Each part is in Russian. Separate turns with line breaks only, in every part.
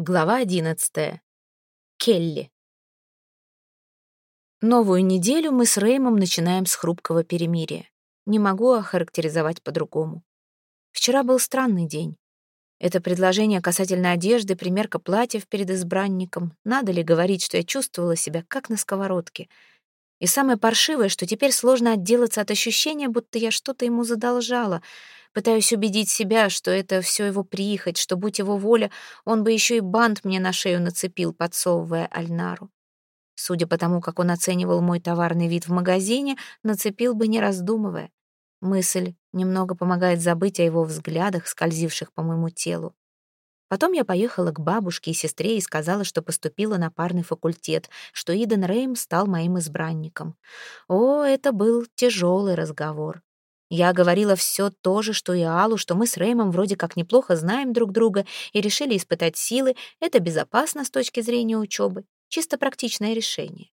Глава одиннадцатая. Келли. Новую неделю мы с Реймом начинаем с хрупкого перемирия. Не могу охарактеризовать по-другому. Вчера был странный день. Это предложение касательно одежды, примерка платьев перед избранником. Надо ли говорить, что я чувствовала себя как на сковородке? И самое паршивое, что теперь сложно отделаться от ощущения, будто я что-то ему задолжала — Пытаюсь убедить себя, что это все его прихоть, что, будь его воля, он бы еще и бант мне на шею нацепил, подсовывая Альнару. Судя по тому, как он оценивал мой товарный вид в магазине, нацепил бы, не раздумывая. Мысль немного помогает забыть о его взглядах, скользивших по моему телу. Потом я поехала к бабушке и сестре и сказала, что поступила на парный факультет, что Иден Рейм стал моим избранником. О, это был тяжелый разговор. Я говорила все то же, что и Аллу, что мы с Рэймом вроде как неплохо знаем друг друга и решили испытать силы. Это безопасно с точки зрения учебы. Чисто практичное решение.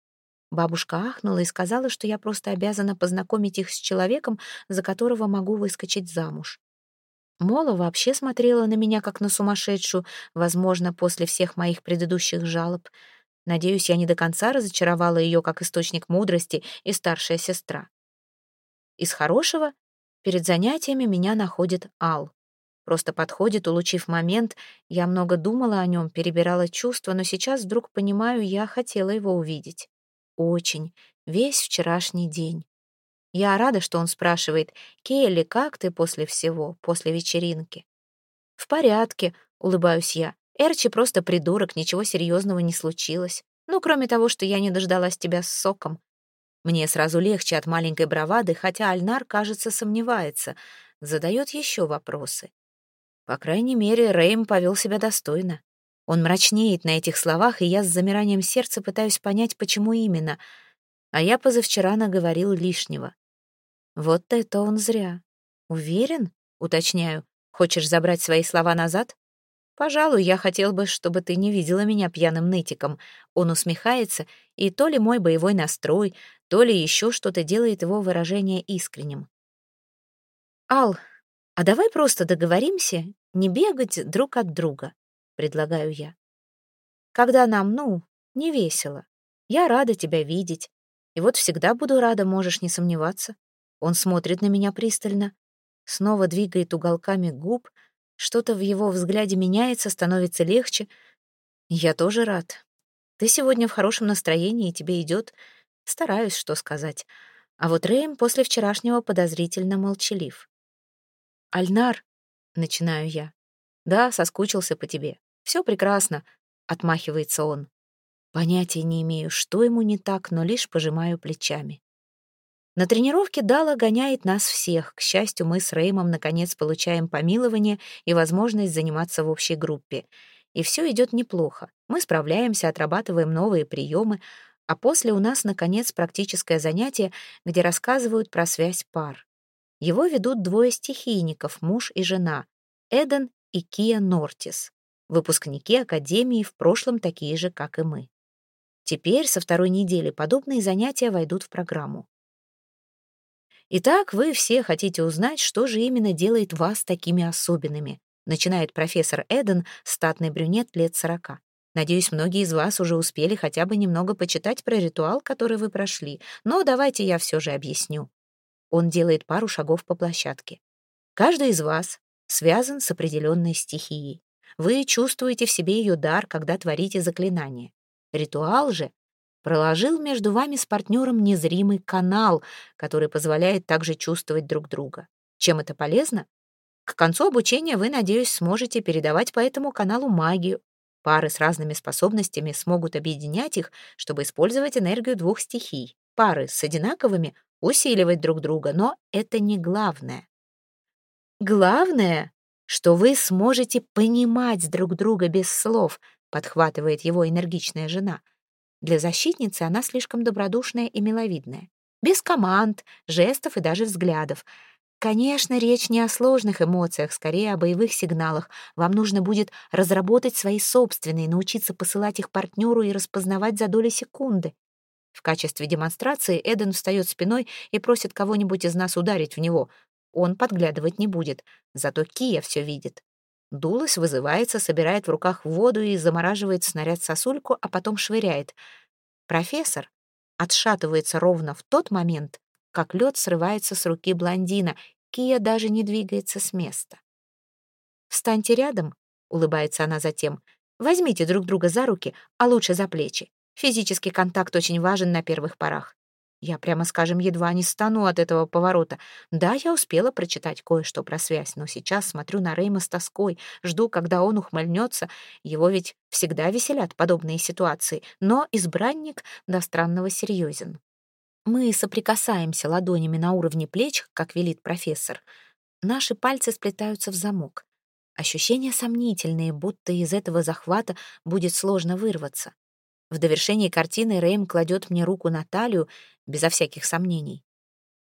Бабушка ахнула и сказала, что я просто обязана познакомить их с человеком, за которого могу выскочить замуж. Мола вообще смотрела на меня как на сумасшедшую, возможно, после всех моих предыдущих жалоб. Надеюсь, я не до конца разочаровала ее как источник мудрости и старшая сестра. Из хорошего Перед занятиями меня находит Ал. Просто подходит, улучив момент. Я много думала о нем, перебирала чувства, но сейчас вдруг понимаю, я хотела его увидеть. Очень. Весь вчерашний день. Я рада, что он спрашивает, «Келли, как ты после всего, после вечеринки?» «В порядке», — улыбаюсь я. «Эрчи просто придурок, ничего серьезного не случилось. Ну, кроме того, что я не дождалась тебя с соком. Мне сразу легче от маленькой бравады, хотя Альнар, кажется, сомневается, задает еще вопросы. По крайней мере, Рэйм повел себя достойно. Он мрачнеет на этих словах, и я с замиранием сердца пытаюсь понять, почему именно. А я позавчера наговорил лишнего. Вот это он зря. Уверен? Уточняю. Хочешь забрать свои слова назад? «Пожалуй, я хотел бы, чтобы ты не видела меня пьяным нытиком». Он усмехается, и то ли мой боевой настрой, то ли еще что-то делает его выражение искренним. «Ал, а давай просто договоримся не бегать друг от друга», — предлагаю я. «Когда нам, ну, не весело. Я рада тебя видеть. И вот всегда буду рада, можешь не сомневаться». Он смотрит на меня пристально, снова двигает уголками губ — что-то в его взгляде меняется, становится легче. Я тоже рад. Ты сегодня в хорошем настроении, тебе идет. Стараюсь, что сказать. А вот Рэйм после вчерашнего подозрительно молчалив. «Альнар», — начинаю я. «Да, соскучился по тебе. Все прекрасно», — отмахивается он. Понятия не имею, что ему не так, но лишь пожимаю плечами. На тренировке Дала гоняет нас всех. К счастью, мы с Реймом наконец получаем помилование и возможность заниматься в общей группе. И все идет неплохо. Мы справляемся, отрабатываем новые приемы, а после у нас, наконец, практическое занятие, где рассказывают про связь пар. Его ведут двое стихийников, муж и жена, Эден и Кия Нортис, выпускники Академии, в прошлом такие же, как и мы. Теперь, со второй недели, подобные занятия войдут в программу. Итак, вы все хотите узнать, что же именно делает вас такими особенными, начинает профессор Эден, статный брюнет лет сорока. Надеюсь, многие из вас уже успели хотя бы немного почитать про ритуал, который вы прошли, но давайте я все же объясню. Он делает пару шагов по площадке. Каждый из вас связан с определенной стихией. Вы чувствуете в себе ее дар, когда творите заклинание. Ритуал же проложил между вами с партнером незримый канал, который позволяет также чувствовать друг друга. Чем это полезно? К концу обучения вы, надеюсь, сможете передавать по этому каналу магию. Пары с разными способностями смогут объединять их, чтобы использовать энергию двух стихий. Пары с одинаковыми усиливать друг друга, но это не главное. Главное, что вы сможете понимать друг друга без слов, подхватывает его энергичная жена — для защитницы она слишком добродушная и миловидная. Без команд, жестов и даже взглядов. Конечно, речь не о сложных эмоциях, скорее о боевых сигналах. Вам нужно будет разработать свои собственные, научиться посылать их партнеру и распознавать за доли секунды. В качестве демонстрации Эден встает спиной и просит кого-нибудь из нас ударить в него. Он подглядывать не будет, зато Кия все видит. Дулас вызывается, собирает в руках воду и замораживает снаряд-сосульку, а потом швыряет. Профессор отшатывается ровно в тот момент, как лед срывается с руки блондина. Кия даже не двигается с места. «Встаньте рядом», — улыбается она затем. «Возьмите друг друга за руки, а лучше за плечи. Физический контакт очень важен на первых порах. Я, прямо скажем, едва не стану от этого поворота. Да, я успела прочитать кое-что про связь, но сейчас смотрю на Рейма с тоской, жду, когда он ухмыльнется. Его ведь всегда веселят подобные ситуации, но избранник до странного серьезен. Мы соприкасаемся ладонями на уровне плеч, как велит профессор. Наши пальцы сплетаются в замок. Ощущения сомнительные, будто из этого захвата будет сложно вырваться. В довершении картины Рэйм кладет мне руку на талию, безо всяких сомнений.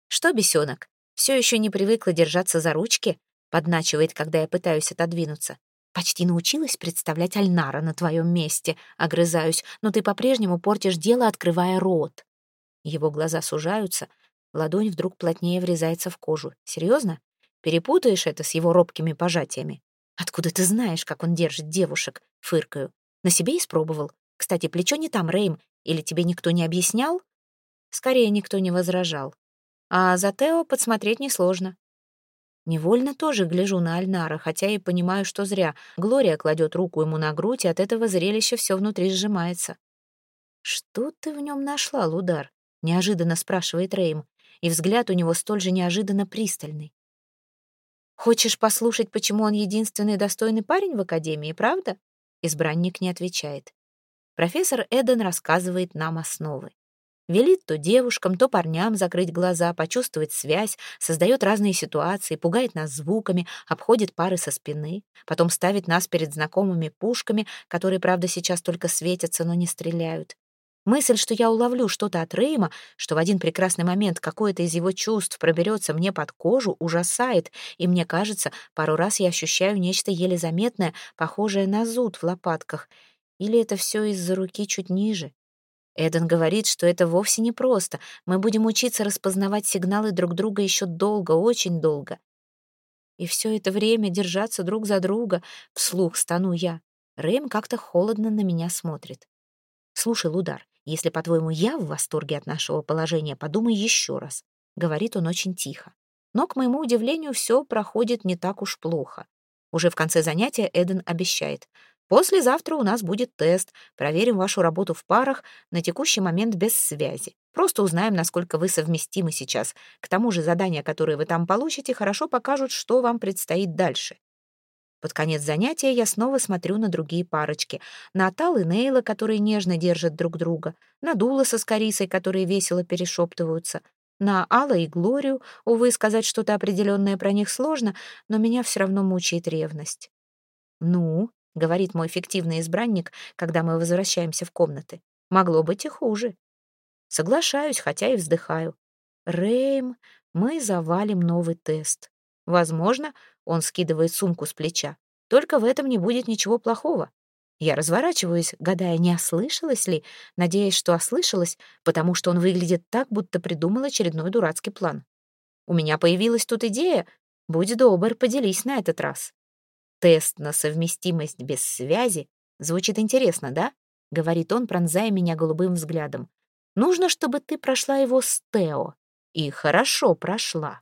«Что, бесенок, все еще не привыкла держаться за ручки?» подначивает, когда я пытаюсь отодвинуться. «Почти научилась представлять Альнара на твоем месте», огрызаюсь, «но ты по-прежнему портишь дело, открывая рот». Его глаза сужаются, ладонь вдруг плотнее врезается в кожу. «Серьезно? Перепутаешь это с его робкими пожатиями?» «Откуда ты знаешь, как он держит девушек?» — фыркаю. «На себе испробовал. Кстати, плечо не там, Рейм. Или тебе никто не объяснял?» Скорее, никто не возражал. А за Тео подсмотреть несложно. Невольно тоже гляжу на Альнара, хотя и понимаю, что зря. Глория кладет руку ему на грудь, и от этого зрелища все внутри сжимается. «Что ты в нем нашла, Лудар?» — неожиданно спрашивает Рейм, и взгляд у него столь же неожиданно пристальный. «Хочешь послушать, почему он единственный достойный парень в Академии, правда?» Избранник не отвечает. Профессор Эден рассказывает нам основы. Велит то девушкам, то парням закрыть глаза, почувствовать связь, создает разные ситуации, пугает нас звуками, обходит пары со спины, потом ставит нас перед знакомыми пушками, которые, правда, сейчас только светятся, но не стреляют. Мысль, что я уловлю что-то от Рейма, что в один прекрасный момент какое-то из его чувств проберется мне под кожу, ужасает, и мне кажется, пару раз я ощущаю нечто еле заметное, похожее на зуд в лопатках. Или это все из-за руки чуть ниже? Эден говорит, что это вовсе не просто. Мы будем учиться распознавать сигналы друг друга еще долго, очень долго. И все это время держаться друг за друга, вслух стану я. Рэм как-то холодно на меня смотрит. «Слушай, Лудар, если, по-твоему, я в восторге от нашего положения, подумай еще раз», — говорит он очень тихо. Но, к моему удивлению, все проходит не так уж плохо. Уже в конце занятия Эден обещает. Послезавтра у нас будет тест. Проверим вашу работу в парах, на текущий момент без связи. Просто узнаем, насколько вы совместимы сейчас. К тому же задания, которые вы там получите, хорошо покажут, что вам предстоит дальше. Под конец занятия я снова смотрю на другие парочки. На Тал и Нейла, которые нежно держат друг друга. На Дуласа с Карисой, которые весело перешептываются. На Алла и Глорию, увы, сказать что-то определенное про них сложно, но меня все равно мучает ревность. «Ну, — говорит мой фиктивный избранник, когда мы возвращаемся в комнаты. «Могло быть и хуже». Соглашаюсь, хотя и вздыхаю. «Рэйм, мы завалим новый тест. Возможно, он скидывает сумку с плеча. Только в этом не будет ничего плохого. Я разворачиваюсь, гадая, не ослышалась ли, надеясь, что ослышалась, потому что он выглядит так, будто придумал очередной дурацкий план. У меня появилась тут идея. Будь добр, поделись на этот раз. Тест на совместимость без связи звучит интересно, да? Говорит он, пронзая меня голубым взглядом. Нужно, чтобы ты прошла его с Тео. И хорошо прошла.